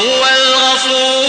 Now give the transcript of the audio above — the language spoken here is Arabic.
وهو الغفور